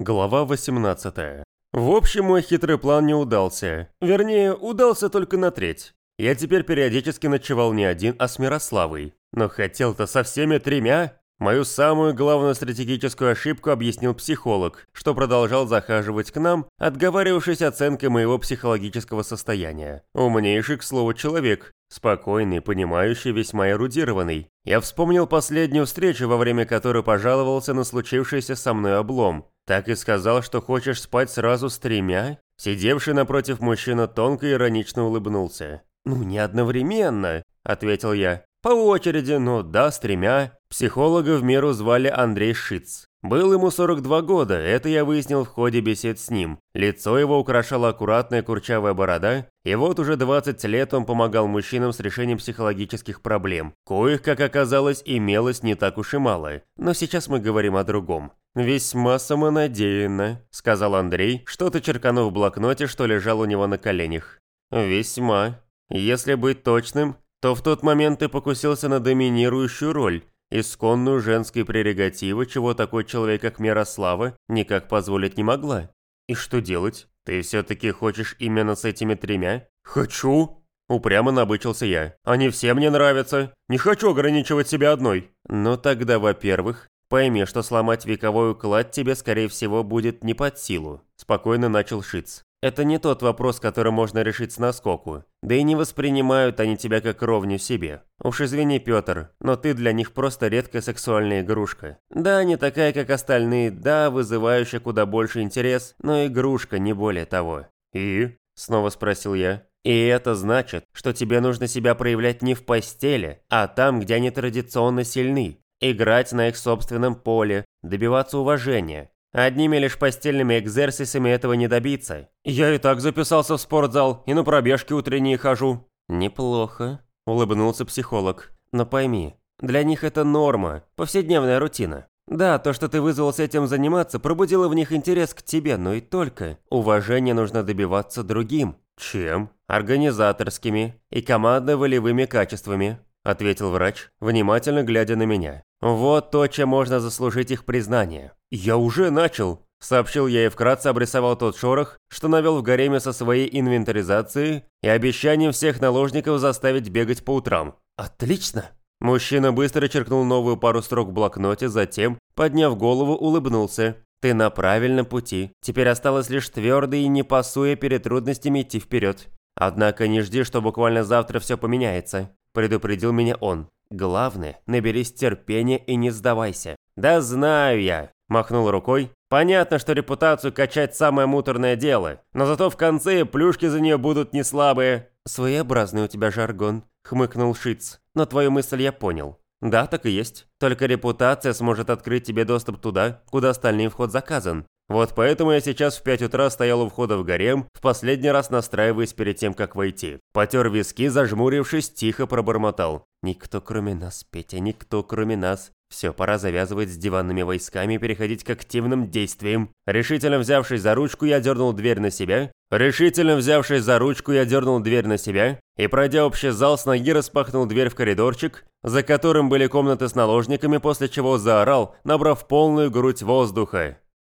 Глава 18. В общем, мой хитрый план не удался. Вернее, удался только на треть. Я теперь периодически ночевал не один, а с Мирославой. Но хотел-то со всеми тремя. Мою самую главную стратегическую ошибку объяснил психолог, что продолжал захаживать к нам, отговаривавшись оценкой моего психологического состояния. Умнейший, к слову, человек, спокойный, понимающий, весьма эрудированный. Я вспомнил последнюю встречу, во время которой пожаловался на случившийся со мной облом. Так и сказал, что хочешь спать сразу с тремя? Сидевший напротив мужчина тонко и иронично улыбнулся. «Ну, не одновременно», – ответил я. «По очереди, ну да, с тремя». Психолога в меру звали Андрей Шиц. Был ему 42 года, это я выяснил в ходе бесед с ним. Лицо его украшала аккуратная курчавая борода, и вот уже 20 лет он помогал мужчинам с решением психологических проблем. Коих, как оказалось, имелось не так уж и мало. Но сейчас мы говорим о другом. «Весьма самонадеянно», — сказал Андрей, что-то черканув в блокноте, что лежал у него на коленях. «Весьма. Если быть точным, то в тот момент ты покусился на доминирующую роль, исконную женской прерогативы, чего такой человек, как Мирослава, никак позволить не могла. И что делать? Ты все-таки хочешь именно с этими тремя? Хочу. Упрямо набычился я. Они все мне нравятся. Не хочу ограничивать себя одной. Но тогда, во-первых, пойми, что сломать вековой уклад тебе, скорее всего, будет не под силу. Спокойно начал Шиц. Это не тот вопрос, который можно решить с наскоку. Да и не воспринимают они тебя как ровню себе. Уж извини, Пётр, но ты для них просто редкая сексуальная игрушка. Да, не такая, как остальные, да, вызывающая куда больше интерес, но игрушка, не более того. «И?» – снова спросил я. «И это значит, что тебе нужно себя проявлять не в постели, а там, где они традиционно сильны. Играть на их собственном поле, добиваться уважения, Одними лишь постельными экзерсисами этого не добиться. Я и так записался в спортзал и на пробежки утренние хожу. Неплохо, улыбнулся психолог. Но пойми, для них это норма, повседневная рутина. Да, то, что ты вызвался этим заниматься, пробудило в них интерес к тебе, но и только. Уважение нужно добиваться другим. Чем? Организаторскими и командно-волевыми качествами, ответил врач, внимательно глядя на меня. Вот то, чем можно заслужить их признание. «Я уже начал», – сообщил я и вкратце обрисовал тот шорох, что навел в гареме со своей инвентаризацией и обещанием всех наложников заставить бегать по утрам. «Отлично!» Мужчина быстро черкнул новую пару строк в блокноте, затем, подняв голову, улыбнулся. «Ты на правильном пути. Теперь осталось лишь твердо и не пасуя перед трудностями идти вперед. Однако не жди, что буквально завтра все поменяется», – предупредил меня он. «Главное, наберись терпения и не сдавайся». «Да знаю я», Махнул рукой. Понятно, что репутацию качать самое муторное дело, но зато в конце плюшки за нее будут не слабые. Своеобразный у тебя жаргон, хмыкнул Шиц. Но твою мысль я понял. Да, так и есть. Только репутация сможет открыть тебе доступ туда, куда остальный вход заказан. Вот поэтому я сейчас в 5 утра стоял у входа в гарем, в последний раз настраиваясь перед тем, как войти. Потер виски, зажмурившись, тихо пробормотал. «Никто кроме нас, Петя, никто кроме нас. Все, пора завязывать с диванными войсками и переходить к активным действиям. Решительно взявшись за ручку, я дернул дверь на себя. Решительно взявшись за ручку, я дернул дверь на себя и, пройдя общий зал, с ноги распахнул дверь в коридорчик, за которым были комнаты с наложниками, после чего заорал, набрав полную грудь воздуха.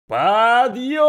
«Подъем!»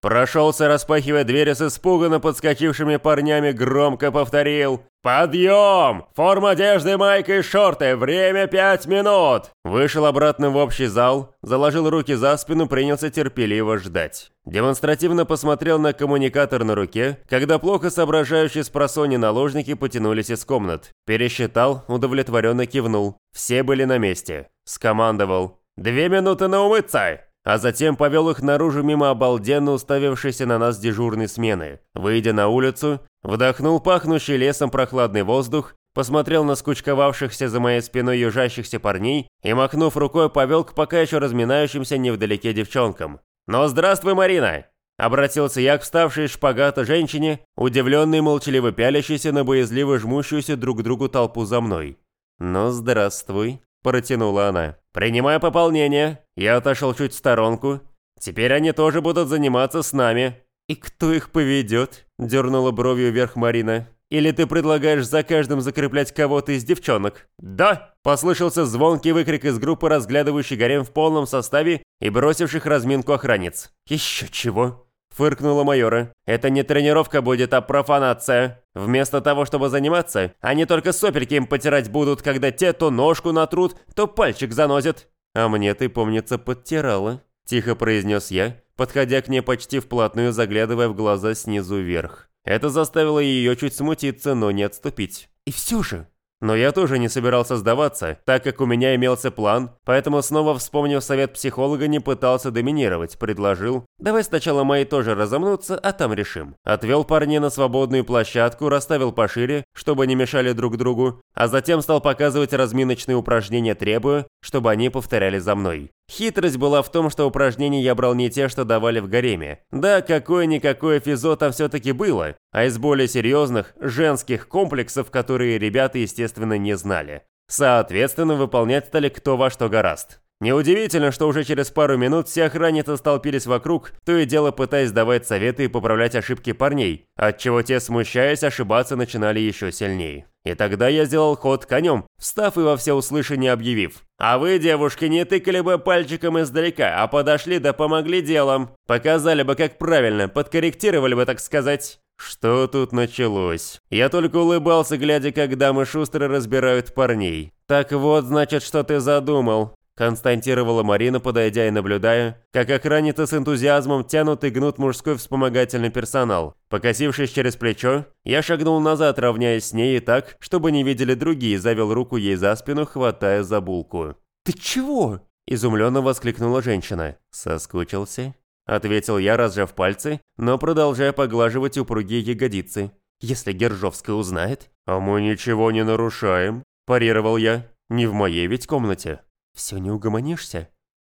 Прошелся, распахивая двери с испуганно подскочившими парнями, громко повторил «Подъем! Форма одежды, майка и шорты, время пять минут!» Вышел обратно в общий зал, заложил руки за спину, принялся терпеливо ждать. Демонстративно посмотрел на коммуникатор на руке, когда плохо соображающие с просони наложники потянулись из комнат. Пересчитал, удовлетворенно кивнул. Все были на месте. Скомандовал «Две минуты на умыться!» А затем повел их наружу мимо обалденно уставившейся на нас дежурной смены. Выйдя на улицу, вдохнул пахнущий лесом прохладный воздух, посмотрел на скучковавшихся за моей спиной южащихся парней и, махнув рукой, повел к пока еще разминающимся невдалеке девчонкам. «Ну, здравствуй, Марина!» Обратился я к вставшей из шпагата женщине, удивленной молчаливо пялящейся на боязливо жмущуюся друг к другу толпу за мной. «Ну, здравствуй», – протянула она. «Принимаю пополнение». Я отошел чуть в сторонку. «Теперь они тоже будут заниматься с нами». «И кто их поведет?» – дернула бровью вверх Марина. «Или ты предлагаешь за каждым закреплять кого-то из девчонок?» «Да!» – послышался звонкий выкрик из группы, разглядывающей гарем в полном составе и бросивших разминку охранниц. «Еще чего?» – фыркнула майора. «Это не тренировка будет, а профанация. Вместо того, чтобы заниматься, они только сопельки им потирать будут, когда те то ножку натрут, то пальчик занозят». «А мне ты, помнится, подтирала», – тихо произнес я, подходя к ней почти вплотную, заглядывая в глаза снизу вверх. Это заставило ее чуть смутиться, но не отступить. «И все же, но я тоже не собирался сдаваться, так как у меня имелся план, поэтому снова вспомнив совет психолога, не пытался доминировать, предложил «Давай сначала мои тоже разомнутся, а там решим». Отвел парней на свободную площадку, расставил пошире, чтобы не мешали друг другу, а затем стал показывать разминочные упражнения, требуя, чтобы они повторяли за мной. Хитрость была в том, что упражнения я брал не те, что давали в гареме. Да, какое-никакое физо там все-таки было, а из более серьезных, женских комплексов, которые ребята, естественно, не знали. Соответственно, выполнять стали кто во что гораст. Неудивительно, что уже через пару минут все охранницы столпились вокруг, то и дело пытаясь давать советы и поправлять ошибки парней, отчего те, смущаясь, ошибаться начинали еще сильнее. И тогда я сделал ход конем, встав и во всеуслышание объявив. «А вы, девушки, не тыкали бы пальчиком издалека, а подошли да помогли делом. Показали бы, как правильно, подкорректировали бы, так сказать». Что тут началось? Я только улыбался, глядя, как дамы шустро разбирают парней. «Так вот, значит, что ты задумал констатировала Марина, подойдя и наблюдая, как охранницы с энтузиазмом тянут и гнут мужской вспомогательный персонал. Покосившись через плечо, я шагнул назад, равняясь с ней и так, чтобы не видели другие, завел руку ей за спину, хватая за булку. «Ты чего?» – изумленно воскликнула женщина. «Соскучился?» – ответил я, разжав пальцы, но продолжая поглаживать упругие ягодицы. «Если Гержовская узнает...» «А мы ничего не нарушаем», – парировал я. «Не в моей ведь комнате». «Все не угомонишься?»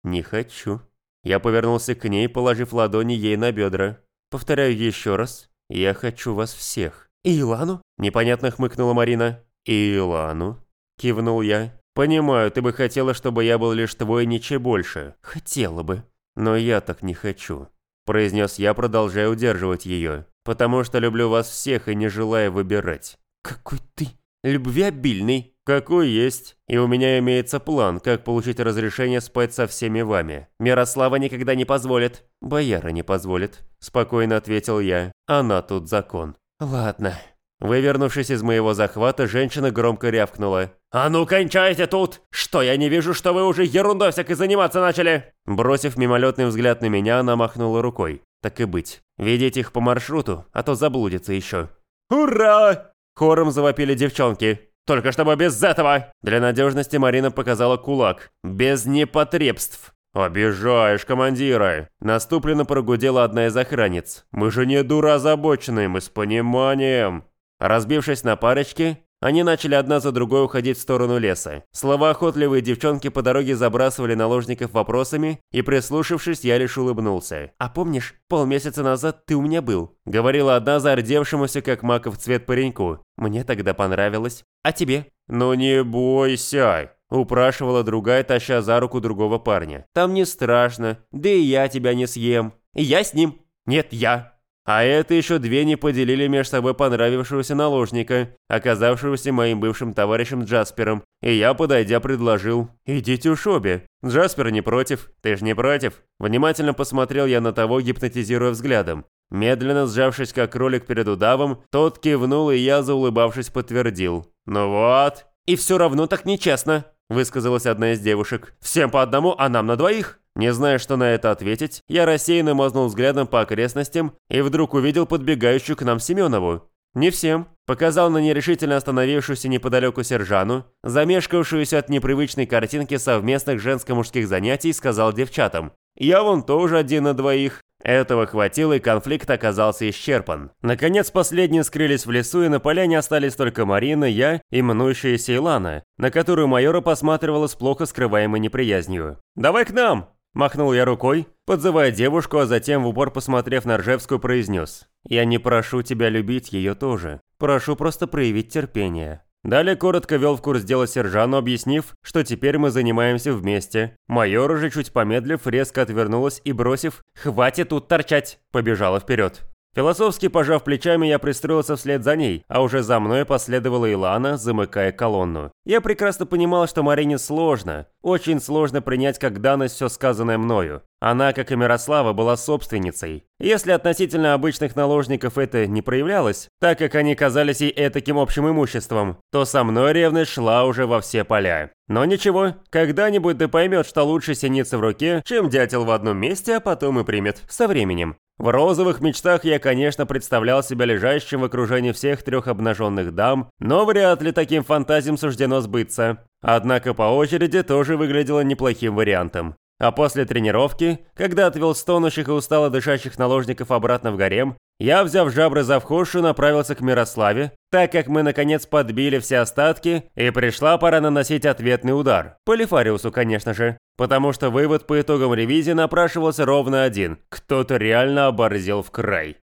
«Не хочу». Я повернулся к ней, положив ладони ей на бедра. «Повторяю еще раз. Я хочу вас всех». «И Илану?» – непонятно хмыкнула Марина. «И Илану?» – кивнул я. «Понимаю, ты бы хотела, чтобы я был лишь твой, ничего больше». «Хотела бы». «Но я так не хочу», – произнес я, продолжая удерживать ее. «Потому что люблю вас всех и не желаю выбирать». «Какой ты любвеобильный!» «Какой есть. И у меня имеется план, как получить разрешение спать со всеми вами. Мирослава никогда не позволит». «Бояра не позволит», – спокойно ответил я. «Она тут закон». «Ладно». Вывернувшись из моего захвата, женщина громко рявкнула. «А ну кончайте тут! Что, я не вижу, что вы уже ерундой всякой заниматься начали?» Бросив мимолетный взгляд на меня, она махнула рукой. «Так и быть. Ведите их по маршруту, а то заблудится еще». «Ура!» Хором завопили девчонки. Только чтобы без этого!» Для надежности Марина показала кулак. «Без непотребств!» «Обижаешь, командира!» Наступленно прогудела одна из охранниц. «Мы же не дура озабоченные, мы с пониманием!» Разбившись на парочки, они начали одна за другой уходить в сторону леса. Словоохотливые девчонки по дороге забрасывали наложников вопросами, и прислушавшись, я лишь улыбнулся. «А помнишь, полмесяца назад ты у меня был?» Говорила одна зардевшемуся, как маков цвет пареньку. «Мне тогда понравилось. А тебе?» «Ну не бойся!» Упрашивала другая, таща за руку другого парня. «Там не страшно, да и я тебя не съем. И я с ним. Нет, я. А это еще две не поделили между собой понравившегося наложника, оказавшегося моим бывшим товарищем Джаспером, и я, подойдя, предложил «Идите уж обе». Джаспер не против, ты ж не против. Внимательно посмотрел я на того, гипнотизируя взглядом. Медленно сжавшись как кролик перед удавом, тот кивнул, и я, заулыбавшись, подтвердил. «Ну вот». «И все равно так нечестно», – высказалась одна из девушек. «Всем по одному, а нам на двоих». Не зная, что на это ответить, я рассеянно мазнул взглядом по окрестностям и вдруг увидел подбегающую к нам Семенову. Не всем. Показал на нерешительно остановившуюся неподалеку Сержану, замешкавшуюся от непривычной картинки совместных женско-мужских занятий, сказал девчатам. «Я вон тоже один на двоих». Этого хватило, и конфликт оказался исчерпан. Наконец, последние скрылись в лесу, и на поляне остались только Марина, я и мнущаяся Илана, на которую майора посматривала с плохо скрываемой неприязнью. «Давай к нам!» Махнул я рукой, подзывая девушку, а затем в упор посмотрев на Ржевскую произнес. «Я не прошу тебя любить ее тоже. Прошу просто проявить терпение». Далее коротко вел в курс дела Сержану, объяснив, что теперь мы занимаемся вместе. Майор уже чуть помедлив, резко отвернулась и бросив «Хватит тут торчать!» побежала вперед. Философски пожав плечами, я пристроился вслед за ней, а уже за мной последовала Илана, замыкая колонну. Я прекрасно понимал, что Марине сложно, очень сложно принять как данность все сказанное мною. Она, как и Мирослава, была собственницей. Если относительно обычных наложников это не проявлялось, так как они казались ей этаким общим имуществом, то со мной ревность шла уже во все поля. Но ничего, когда-нибудь ты поймет, что лучше синица в руке, чем дятел в одном месте, а потом и примет. Со временем. В розовых мечтах я, конечно, представлял себя лежащим в окружении всех трех обнаженных дам, но вряд ли таким фантазиям суждено сбыться. Однако по очереди тоже выглядело неплохим вариантом. А после тренировки, когда отвел стонущих и устало дышащих наложников обратно в гарем, я, взяв жабры за вхожу, направился к Мирославе, так как мы наконец подбили все остатки, и пришла пора наносить ответный удар. По Лифариусу, конечно же. Потому что вывод по итогам ревизии напрашивался ровно один. Кто-то реально оборзел в край.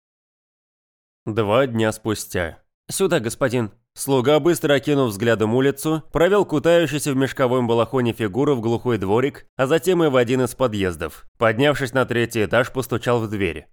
Два дня спустя. «Сюда, господин», Слуга, быстро окинув взглядом улицу, провел кутающийся в мешковом балахоне фигуру в глухой дворик, а затем и в один из подъездов. Поднявшись на третий этаж, постучал в дверь.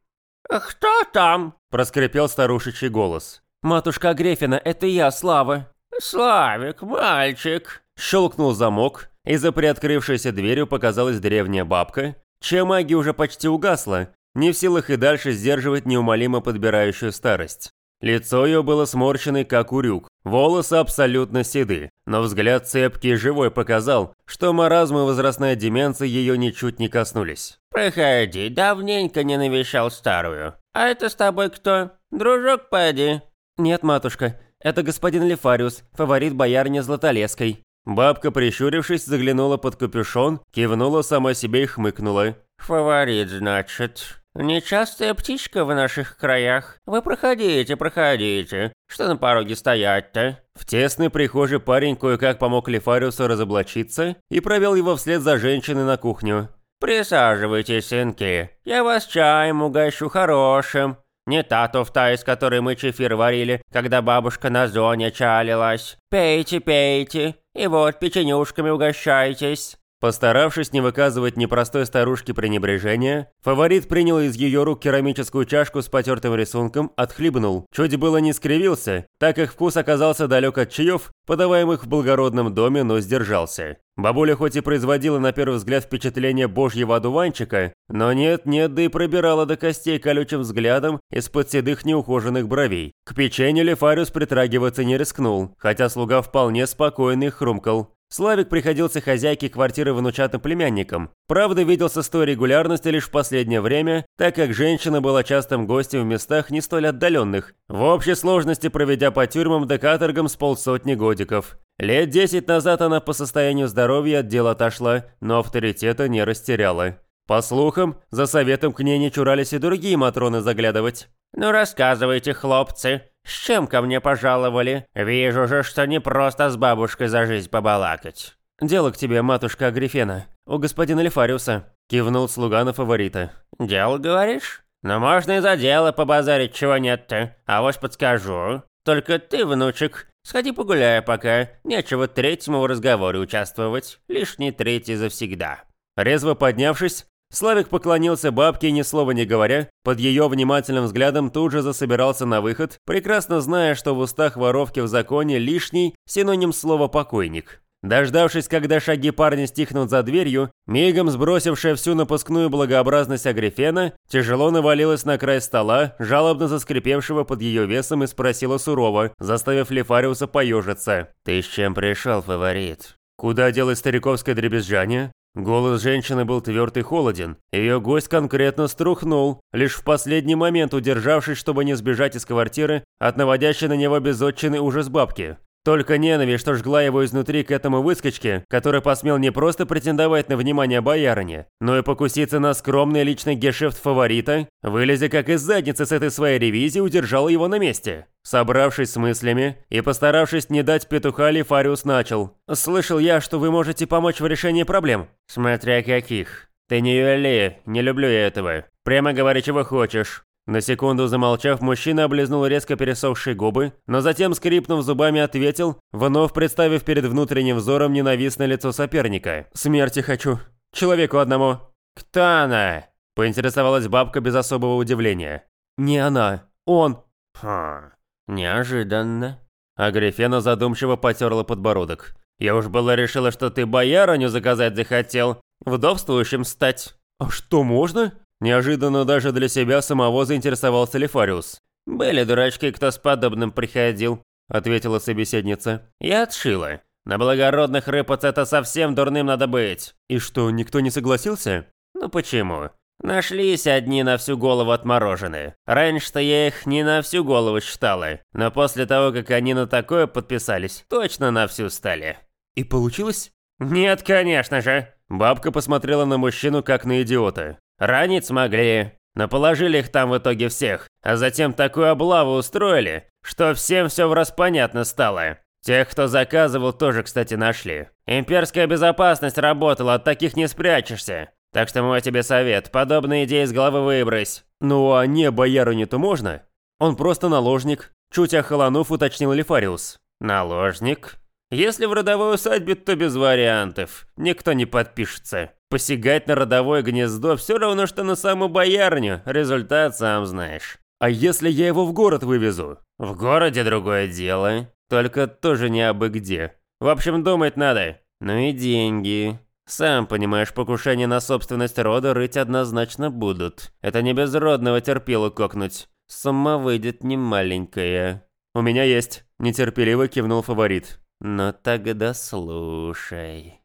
«Кто там?» – проскрипел старушечий голос. «Матушка Грефина, это я, Слава». «Славик, мальчик!» Щелкнул замок, и за приоткрывшейся дверью показалась древняя бабка, чья магия уже почти угасла, не в силах и дальше сдерживать неумолимо подбирающую старость. Лицо ее было сморщено, как урюк, волосы абсолютно седы, но взгляд цепкий и живой показал, что маразм и возрастная деменция ее ничуть не коснулись. «Проходи, давненько не навещал старую. А это с тобой кто? Дружок, поди?» «Нет, матушка, это господин Лефариус, фаворит боярни Златолеской». Бабка, прищурившись, заглянула под капюшон, кивнула сама себе и хмыкнула. «Фаворит, значит. Нечастая птичка в наших краях. Вы проходите, проходите. Что на пороге стоять-то?» В тесной прихожей парень кое-как помог Лефариусу разоблачиться и провел его вслед за женщиной на кухню. «Присаживайтесь, сынки. Я вас чаем угощу хорошим. Не та туфта, из которой мы чефир варили, когда бабушка на зоне чалилась. Пейте, пейте. И вот печенюшками угощайтесь». Постаравшись не выказывать непростой старушке пренебрежения, фаворит принял из ее рук керамическую чашку с потертым рисунком, отхлебнул. Чуть было не скривился, так как вкус оказался далек от чаев, подаваемых в благородном доме, но сдержался. Бабуля хоть и производила на первый взгляд впечатление божьего одуванчика, но нет-нет, да и пробирала до костей колючим взглядом из-под седых неухоженных бровей. К печенью Лефариус притрагиваться не рискнул, хотя слуга вполне спокойный хрумкал. Славик приходился хозяйке квартиры внучатым племянником. Правда, виделся с той регулярностью лишь в последнее время, так как женщина была частым гостем в местах не столь отдаленных, в общей сложности проведя по тюрьмам да каторгам с полсотни годиков. Лет десять назад она по состоянию здоровья от дела отошла, но авторитета не растеряла. По слухам, за советом к ней не чурались и другие матроны заглядывать. «Ну рассказывайте, хлопцы, с чем ко мне пожаловали? Вижу же, что не просто с бабушкой за жизнь побалакать». «Дело к тебе, матушка Агрифена, у господина Лефариуса», – кивнул слуга на фаворита. «Дело, говоришь? Но можно и за дело побазарить, чего нет-то. А вот подскажу. Только ты, внучек, сходи погуляй пока. Нечего третьему в разговоре участвовать. Лишний третий завсегда». Резво поднявшись, Славик поклонился бабке ни слова не говоря, под ее внимательным взглядом тут же засобирался на выход, прекрасно зная, что в устах воровки в законе лишний синоним слова «покойник». Дождавшись, когда шаги парня стихнут за дверью, мигом сбросившая всю напускную благообразность Агрифена, тяжело навалилась на край стола, жалобно заскрипевшего под ее весом и спросила сурово, заставив Лефариуса поежиться. «Ты с чем пришел, фаворит?» Куда делать стариковское дребезжание? Голос женщины был тверд и холоден. Ее гость конкретно струхнул, лишь в последний момент удержавшись, чтобы не сбежать из квартиры от наводящей на него безотчины ужас бабки. Только ненависть, что жгла его изнутри к этому выскочке, который посмел не просто претендовать на внимание боярыни, но и покуситься на скромный личный гешефт фаворита, вылезя как из задницы с этой своей ревизии, удержал его на месте. Собравшись с мыслями и постаравшись не дать петуха, Лифариус начал. «Слышал я, что вы можете помочь в решении проблем». «Смотря каких. Ты не юли, не люблю я этого. Прямо говори, чего хочешь. На секунду замолчав, мужчина облизнул резко пересохшие губы, но затем, скрипнув зубами, ответил, вновь представив перед внутренним взором ненавистное лицо соперника. «Смерти хочу. Человеку одному». «Кто она?» – поинтересовалась бабка без особого удивления. «Не она», Он. Хм, неожиданно. Агрифена задумчиво потерла подбородок. Я уж было решила, что ты боярыню заказать захотел, вдовствующим стать. А что, можно? Неожиданно даже для себя самого заинтересовался Лефариус. «Были дурачки, кто с подобным приходил», — ответила собеседница. «Я отшила. На благородных рыпаться это совсем дурным надо быть». «И что, никто не согласился?» «Ну почему? Нашлись одни на всю голову отмороженные. Раньше-то я их не на всю голову считала, но после того, как они на такое подписались, точно на всю стали». «И получилось?» «Нет, конечно же». Бабка посмотрела на мужчину как на идиота. «Ранить смогли, но положили их там в итоге всех, а затем такую облаву устроили, что всем все враз понятно стало. Тех, кто заказывал, тоже, кстати, нашли. Имперская безопасность работала, от таких не спрячешься. Так что мой тебе совет, подобные идеи из головы выбрось. Ну а не боярыню-то можно? Он просто наложник. Чуть охолонув, уточнил Лефариус. Наложник? Если в родовой усадьбе, то без вариантов. Никто не подпишется. Посягать на родовое гнездо все равно, что на саму боярню. Результат сам знаешь. А если я его в город вывезу? В городе другое дело. Только тоже не абы где. В общем, думать надо. Ну и деньги. Сам понимаешь, покушения на собственность рода рыть однозначно будут. Это не безродного терпилу кокнуть. Сумма выйдет немаленькая. У меня есть. Нетерпеливо кивнул фаворит. Но тогда слушай.